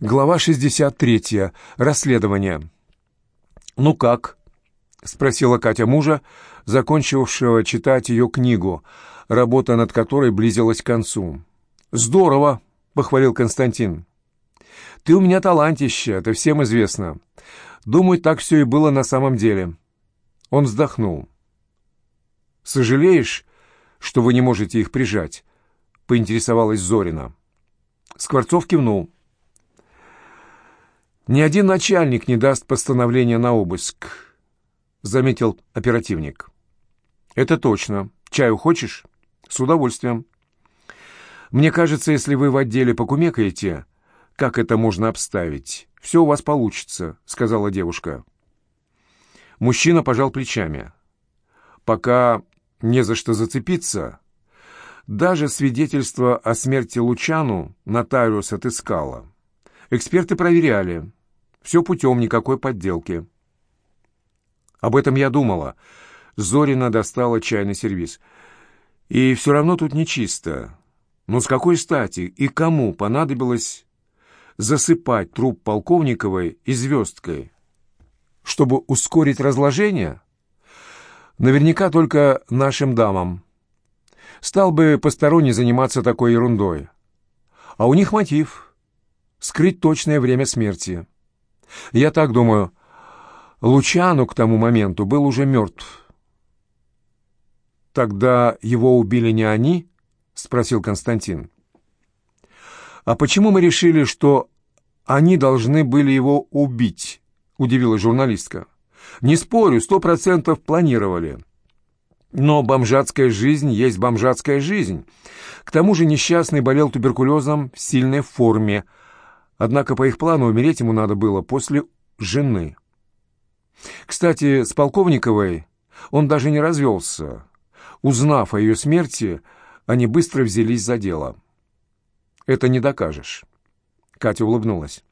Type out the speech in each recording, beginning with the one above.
Глава 63. Расследование. «Ну как?» — спросила Катя мужа, закончившего читать ее книгу, работа над которой близилась к концу. «Здорово!» — похвалил Константин. «Ты у меня талантище, это всем известно. Думаю, так все и было на самом деле». Он вздохнул. «Сожалеешь, что вы не можете их прижать?» — поинтересовалась Зорина. Скворцов кивнул. «Ни один начальник не даст постановления на обыск», — заметил оперативник. «Это точно. Чаю хочешь?» «С удовольствием». «Мне кажется, если вы в отделе покумекаете, как это можно обставить, все у вас получится», — сказала девушка. Мужчина пожал плечами. «Пока не за что зацепиться. Даже свидетельство о смерти Лучану нотариус отыскала. Эксперты проверяли. Все путем, никакой подделки. Об этом я думала. Зорина достала чайный сервиз. И все равно тут нечисто. Но с какой стати и кому понадобилось засыпать труп Полковниковой и звездкой? Чтобы ускорить разложение? Наверняка только нашим дамам. Стал бы посторонний заниматься такой ерундой. А у них мотив — скрыть точное время смерти. Я так думаю, Лучану к тому моменту был уже мертв. «Тогда его убили не они?» — спросил Константин. «А почему мы решили, что они должны были его убить?» — удивилась журналистка. «Не спорю, сто процентов планировали. Но бомжатская жизнь есть бомжатская жизнь. К тому же несчастный болел туберкулезом в сильной форме — Однако по их плану умереть ему надо было после жены. Кстати, с Полковниковой он даже не развелся. Узнав о ее смерти, они быстро взялись за дело. «Это не докажешь». Катя улыбнулась.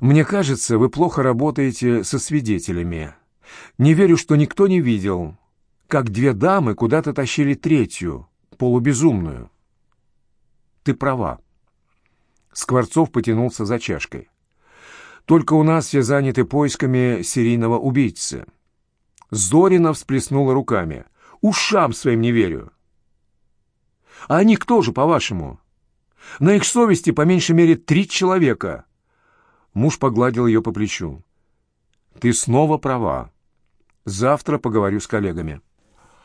«Мне кажется, вы плохо работаете со свидетелями. Не верю, что никто не видел, как две дамы куда-то тащили третью, полубезумную». «Ты права». Скворцов потянулся за чашкой. «Только у нас все заняты поисками серийного убийцы». Зорина всплеснула руками. «Ушам своим не верю». «А они кто же, по-вашему?» «На их совести по меньшей мере три человека». Муж погладил ее по плечу. «Ты снова права. Завтра поговорю с коллегами».